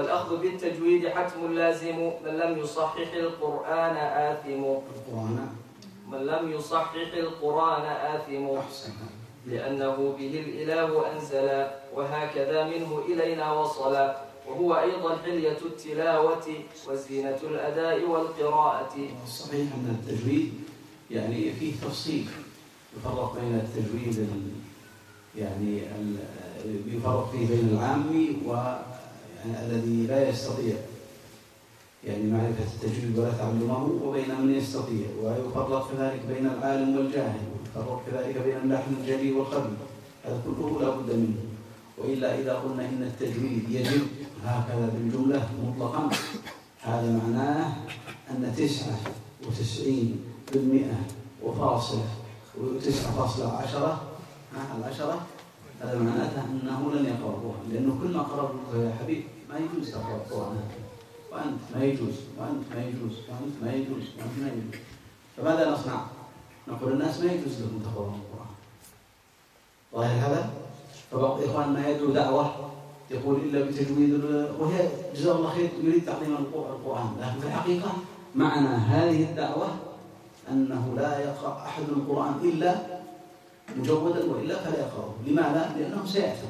والأخذ بالتجويد حتم لازم من لم يصحح القرآن آثم. القرآن. من لم يصحح القرآن آثم. أحسن. لأنه به الإله أنزل وهكذا منه إلينا وصل. وهو أيضا حلية التلاوة وزينة الأداء والقراءة. الصحيح أن التجويد يعني فيه تفصيل. يفرق بين التجويد ال- يعني ال- يفرق فيه بين العامي والذي لا يستطيع. يعني معرفة التجويد ولا تعلمه وبين من يستطيع ويفرق كذلك بين العالم والجاهل ويفرق كذلك بين اللحن الجلي والخفي هذا كله لا بد منه. وإلا إذا قلنا إن التجويد يجب هكذا بالجملة مطلقا. هذا معناه أن تسعة وتسعين بالمئة وفاصلة وتسعة فاصلة عشرة العشرة هذا معناته أنه لن القرآن لأنه كل ما قرأ يا حبيب ما يجوز تقرأ القرآن وأنت ما يجوز وأنت ما يجوز وأنت ما يجوز وأنت ما يجوز فماذا نصنع؟ نقول الناس ما يجوز لكم تقرؤون القرآن ظاهر هذا؟ فبعض إخواننا يدعو دعوة يقول إلا بتجويد وهي جزاه الله خير يريد تعظيم القر- القرآن لكن في الحقيقة معنى هذه الدعوة أنه لا يقرأ أحد القرآن إلا مجودا وإلا فلا يقرأه لماذا؟ لأنه سيأثم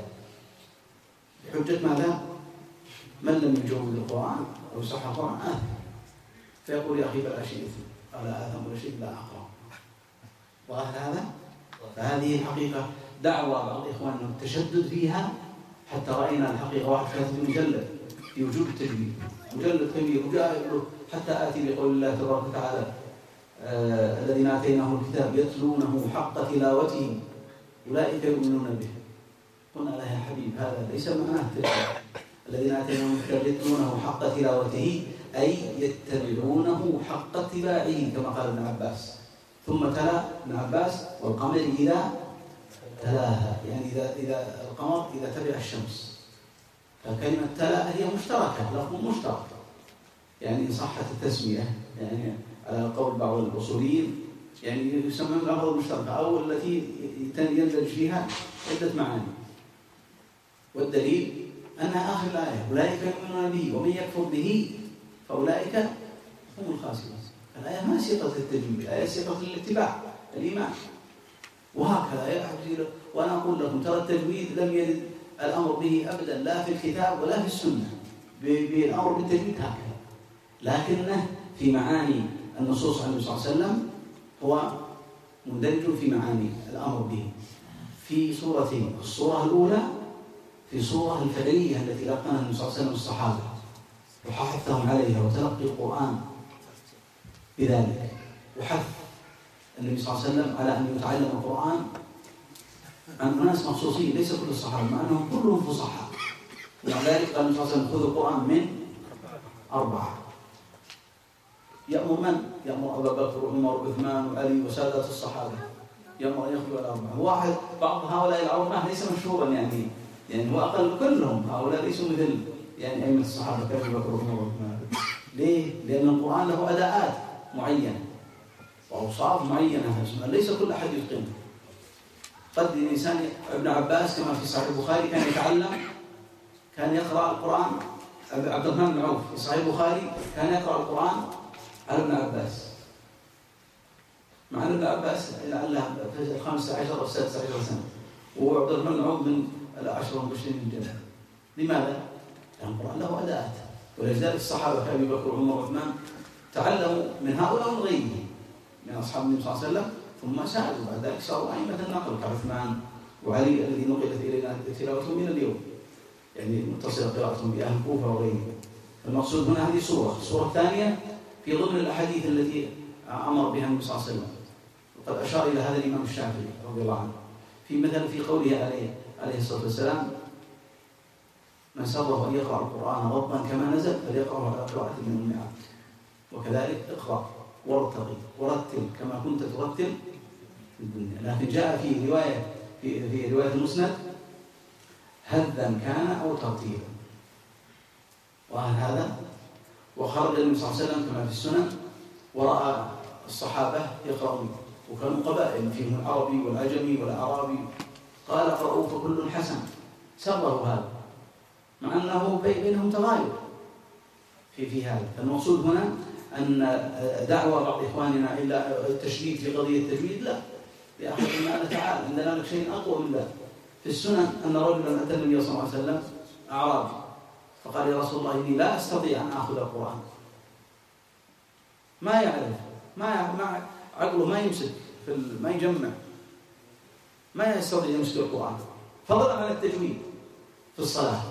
بحجة ماذا؟ من لم يجود القرآن أو يصح القرآن؟ آثم فيقول يا أخي بلا شيء ألا آثم ولا شيء لا أقرأ. ظاهر هذا؟ فهذه الحقيقة دعوة بعض إخواننا التشدد فيها. حتى رأينا الحقيقة واحد كاتب مجلد في وجوب التجويد مجلد كبير وجاء يقول حتى آتي بقول الله تبارك وتعالى آه الذين آتيناه الكتاب يتلونه حق تلاوته أولئك يؤمنون به. قلنا له يا حبيب هذا ليس معناه تلاوة. الذين آتيناهم الكتاب يتلونه حق تلاوته أي يتبعونه حق اتباعه كما قال ابن عباس. ثم تلا ابن عباس والقمر إذا تلاها يعني إذا إذا القمر إذا تبع الشمس. فكلمة تلا هي مشتركة لفظ مشترك. يعني إن صحت التسمية يعني على قول بعض الأصوليين يعني يسمى الألفاظ المشتركة أو التي يندرج فيها عدة معاني. والدليل أنها آخر الآية أولئك يؤمنون به ومن يكفر به فأولئك هم الخاسرون. الآية ما صيغة التجويد الآية صيغة الاتباع الإيمان. وهكذا يحدث وأنا أقول لكم ترى التجويد لم يرد الأمر به أبدا لا في الكتاب ولا في السنة. بالأمر بالتجويد هكذا. لكنه في معاني النصوص عن النبي صلى الله عليه وسلم هو مندرج في معاني الأمر به. في صورتين الصورة الأولى في صورة الفعلية التي لقنها النبي صلى الله عليه وسلم الصحابة وحثهم عليها وتلقي القرآن بذلك. وحث النبي صلى الله عليه وسلم على أن يتعلم القرآن. عن أناس مخصوصين ليس كل الصحابة مع أنهم كلهم فصحاء. ومع ذلك قال النبي صلى الله عليه وسلم خذوا القرآن من أربعة. يأمر من؟ يأمر أبا بكر وعمر وعثمان وعلي وسادة الصحابة. يأمر أن يخرجوا الأربعة واحد بعض هؤلاء العلماء ليس مشهورا يعني. يعني هو أقل كلهم هؤلاء ليسوا مثل يعني أئمة الصحابة كأبي بكر وعمر وعثمان ليه؟ لأن القرآن له أداءات معينة وأوصاف معينة ليس كل أحد يتقنها قد الإنسان ابن عباس كما في صحيح البخاري كان يتعلم كان يقرأ القرآن. عبد الرحمن بن عوف في صحيح البخاري كان يقرأ القرآن على ابن عباس. مع أن ابن عباس لعله الخامسة عشر أو السادسة عشر سنة. وعبد الرحمن بن عوف من العشر والعشرين من الجنة لماذا؟ لأن القرآن له أداءات ولذلك الصحابة كأبي بكر وعمر وعثمان. تعلموا من هؤلاء ومن غيرهم من أصحاب النبي صلى الله عليه وسلم ثم ساعدوا بعد ذلك صاروا أئمة النقل كعثمان وعلي الذي نقلت إلينا تلاوتهم من اليوم. يعني متصلة قراءتهم بأهل الكوفة وغيرهم. المقصود هنا هذه صورة. الصورة الثانية في ضمن الأحاديث التي أمر بها النبي صلى الله عليه وسلم. وقد أشار إلى هذا الإمام الشافعي رضي الله عنه في مثلا في قوله عليه عليه الصلاة والسلام من سره أن يقرأ القرآن غضا كما نزل فليقرأه على قراءة من المئات وكذلك اقرأ وارتقي ورتل كما كنت ترتل في الدنيا. لكن جاء في رواية في, في رواية المسند هذا كان أو ترتيبا. وهل هذا؟ وخرج النبي صلى الله عليه وسلم كما في السنن ورأى الصحابة يقرؤون. وكانوا قبائل فيهم العربي والعجمي والأعرابي. قال اقرأوا فكل حسن. سره هذا مع أنه بينهم تغاير في في هذا. المقصود هنا أن دعوة بعض إخواننا إلى التشديد في قضية التجويد لا. يا أخي قلنا تعال. عندنا لك شيء أقوى من ذلك. في السنن أن رجلا أتى النبي صلى الله عليه وسلم أعرابي. فقال يا رسول الله إني لا أستطيع أن آخذ القرآن. ما يعرف ما ما عقله ما يمسك في ما يجمع. ما يستطيع يمسك القرآن. فضلا عن التجويد في الصلاة.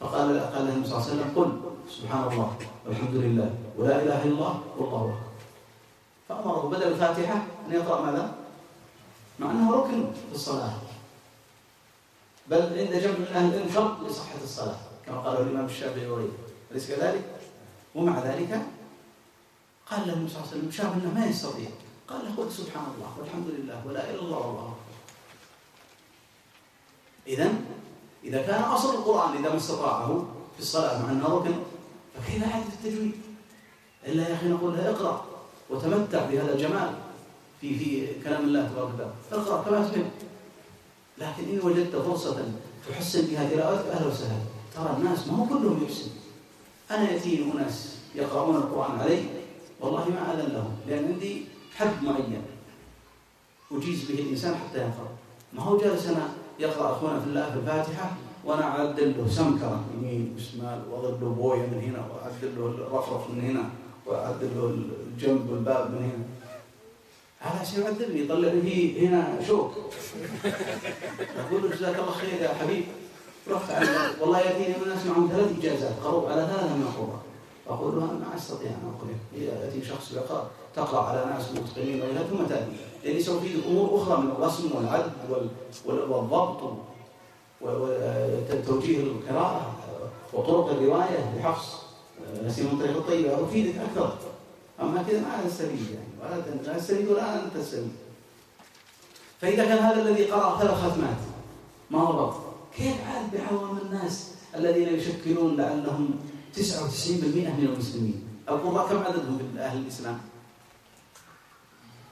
فقال قال النبي صلى الله عليه وسلم قل سبحان الله والحمد لله ولا إله إلا الله والله أكبر. فأمره بدل الفاتحة أن يقرأ ماذا؟ مع أنه ركن في الصلاة. بل عند جمع من أهل العلم شرط لصحة الصلاة كما قاله الإمام الشافعي وغيره أليس كذلك؟ ومع ذلك قال له النبي صلى الله عليه وسلم شاف أنه ما يستطيع. قال له قل سبحان الله والحمد لله ولا إله إلا الله والله أكبر. إذا إذا كان أصل القرآن إذا ما استطاعه في الصلاة مع أنه ركن فكيف حدث التجويد؟ إلا يا أخي نقول له اقرأ وتمتع بهذا الجمال في في كلام الله تبارك وتعالى. اقرأ كما تحب. لكن إن وجدت فرصة تحسن بها قراءتك أهلا وسهلا ترى الناس ما هو كلهم يحسن. أنا يأتيني أناس يقرؤون القرآن علي والله ما أذن لهم لأن عندي حد معين. أجيز به الإنسان حتى ينقرأ ما هو جالس أنا يقرأ أخونا في الله الفاتحة وأنا أعدل له سمكرة يمين وشمال وأضرب له بوية من هنا وأعدل له الرفرف من هنا وأعدل له الجنب والباب من هنا. هذا شيء يعذبني يطلع لي هنا شوك. أقول له جزاك الله خير يا حبيب. رحت والله يأتيني من الناس معهم ثلاث إجازات قروا على ثلاثة من القرآن أقول له أنا ما أستطيع أن أقول يأتي شخص يقرأ تقرأ على ناس متقنين وإلى ثم تأتي. لأني سوف في أمور أخرى من الرسم والعد والضبط وتوجيه القراءة وطرق الرواية بحفص نسيم من طريق الطيبة. أفيدك أكثر. أما كذا ما تستفيد يعني. ولا لا تستفيد ولا أنت تستفيد فإذا كان هذا الذي قرأ ثلاث ختمات ما ضبط كيف عاد بعوام الناس الذين يشكلون لعلهم 99% من المسلمين. القراء كم عددهم في أهل الإسلام؟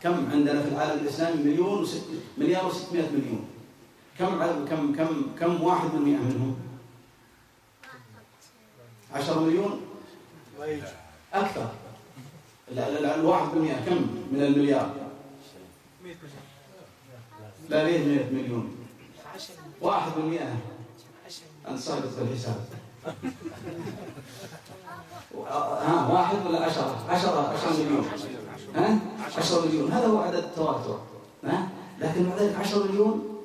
كم عندنا في العالم الإسلامي؟ مليون وست مليار وستمائة مليون. كم كم كم كم واحد من مئة منهم؟ عشرة مليون؟ أكثر. الواحد بالمئة. كم من المليار؟ لا ليه مئة مليون؟ واحد بالمئة. أنت صاحب الحساب ها واحد ولا عشرة؟ عشرة عشرة مليون. ها؟ عشرة مليون. هذا هو عدد التواتر. ها؟ لكن مع ذلك عشرة مليون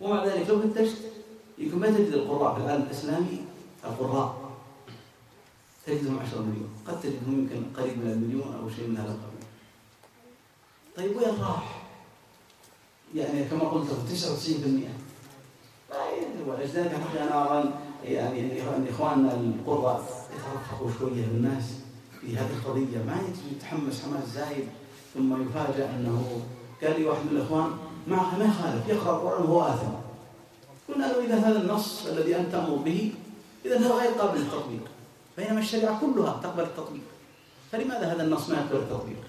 ومع ذلك لو فتشت يمكن ما تجد القراء في العالم الإسلامي القراء. تجدهم 10 مليون. قد تجدهم يمكن قريب من المليون أو شيء من هذا القبيل. طيب وين راح؟ يعني كما قلت 99% ولذلك أنا ارى يعني ان إخواننا القرى يترفقوا شوية بالناس في هذه القضية. ما يتحمس حماس زايد ثم يفاجأ أنه قال لي واحد من الإخوان ما ما يخالف؟ يقرأ القرآن وهو آثم. قلنا له إذا هذا النص الذي أنت تأمر به إذا هذا غير قابل للتطبيق. بينما الشريعة كلها تقبل التطبيق. فلماذا هذا النص ما يقبل التطبيق؟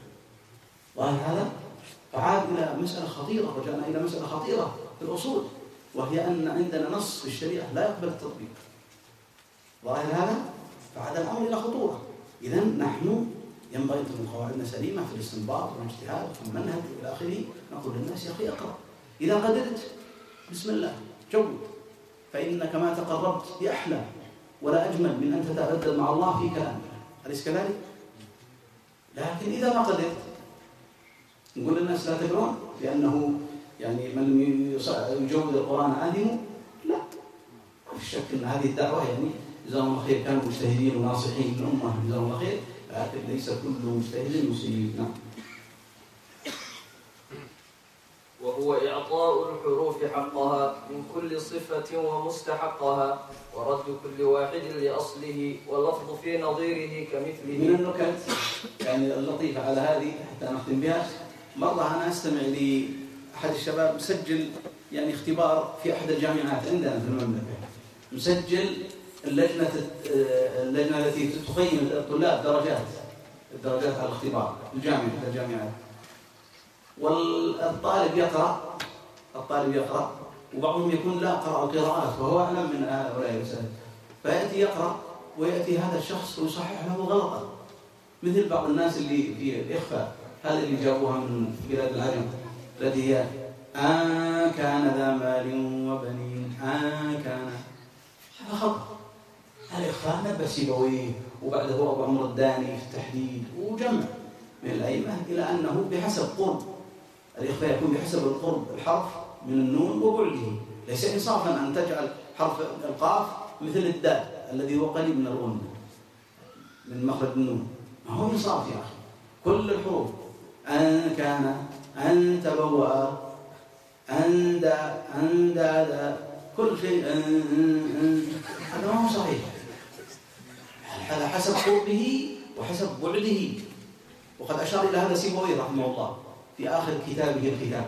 ظاهر هذا فعاد إلى مسألة خطيرة رجعنا إلى مسألة خطيرة في الأصول. وهي أن عندنا نص في الشريعة لا يقبل التطبيق. ظاهر هذا فعاد الأمر إلى خطورة. إذا نحن ينبغي أن تكون قواعدنا سليمة في الاستنباط والاجتهاد وفي المنهج إلى آخره. نقول للناس يا أخي اقرأ. إذا قدرت بسم الله جود. فإنك ما تقربت بأحلى ولا أجمل من أن تتبدل مع الله في كلامك. أليس كذلك؟ لكن إذا ما قدرت نقول للناس لا تقرون لأنه يعني من لم يجود القرآن عالم لا. ما في شك أن هذه الدعوة يعني جزاهم الله خير. كانوا مجتهدين وناصحين للأمة جزاهم الله خير. لكن ليس كل مجتهد مسيء نعم. وهو إعطاء الحروف حقها من كل صفة ومستحقها ورد كل واحد لأصله واللفظ في نظيره كمثله. من النكت يعني اللطيفة على هذه حتى نختم بها. مرة أنا أستمع لأحد الشباب مسجل يعني اختبار في أحد الجامعات عندنا في المملكة. مسجل اللجنة اللجنة التي تقيم الطلاب درجات الدرجات على الاختبار الجامعة الجامعات. والطالب يقرأ الطالب يقرأ وبعضهم يكون لا قرأ قراءات وهو أعلم من هؤلاء فيأتي يقرأ ويأتي هذا الشخص ويصحح له غلطا مثل بعض الناس اللي في الإخفاء هذا اللي جابوها من بلاد العجم الذي هي آه كان ذا مال وبنين. آه كان. هذا خطأ الإخفاء نبه سيبويه وبعده أبو عمر الداني في التحديد. وجمع. من الأئمة إلى أنه بحسب قرب. الإخفاء يكون بحسب القرب. الحرف من النون وبعده. ليس إنصافا أن تجعل حرف القاف مثل الدال الذي هو قريب من الغنة من مخرج النون. ما هو إنصاف يا أخي؟ كل الحروف. أن كان. أن تبوأ أن دا أن دا كل شيء هذا ما هو صحيح. هذا حسب قربه وحسب بعده. وقد أشار إلى هذا سيبوي رحمه الله في آخر كتابه الكتاب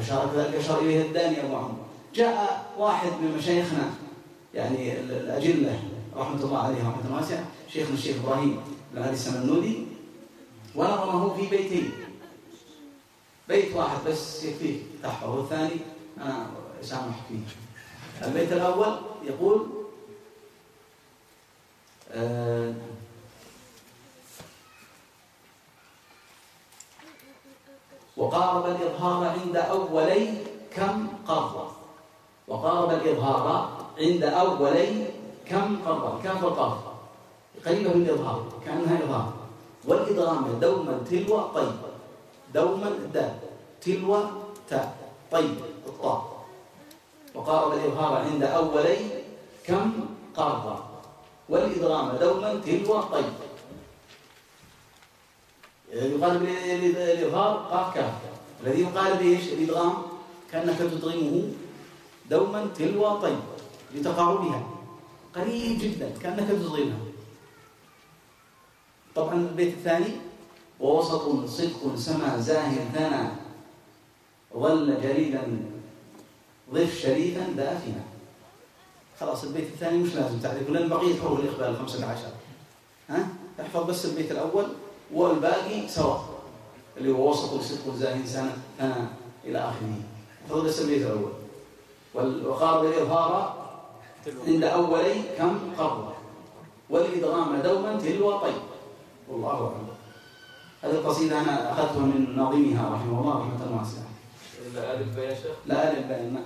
أشار ذلك أشار إليه الداني أبو عمرو. جاء واحد من مشايخنا يعني الأجلة رحمة الله عليه رحمة الله واسعة شيخنا الشيخ إبراهيم بن علي السمنودي ونظمه في بيتين بيت واحد بس يكفيه تحفه والثاني أنا سامح فيه البيت الأول يقول آه وقارب الإظهار عند أولي كم قرض وقارب الإظهار عند أولي كم قرض كم القرض؟ قريبة من الإظهار كأنها إظهار. والإدغام دوما تلو طيب. دوما دال تلو تاء طيب الطاء. وقارب الإظهار عند أولي كم؟ قرض والإدغام دوما تلو طيب. يقال بالإظهار قاف كاف. الذي يقال به الإدغام كأنك تدغمه دوما تلو طيب. لتقاربها. قريب جدا كأنك تدغمها طبعا البيت الثاني ووسط صدق سما زاهر ثنا ظل جريدا ضف شريفا دافنا خلاص البيت الثاني مش لازم تعرفه لأن بقية حروف الاخبار الخمسه عشر. ها؟ احفظ بس البيت الأول والباقي سواء اللي هو وسط صدق زاهر سنه ثنا إلى آخره. احفظ بس البيت الأول. وقارب الاظهار عند أولي كم قرض والإدغام دوما تلو طيب. والله أعلم. هذه القصيدة أنا أخذتها من ناظمها رحمه الله رحمة واسعة لا ألف يا شيخ. لا ألف بيان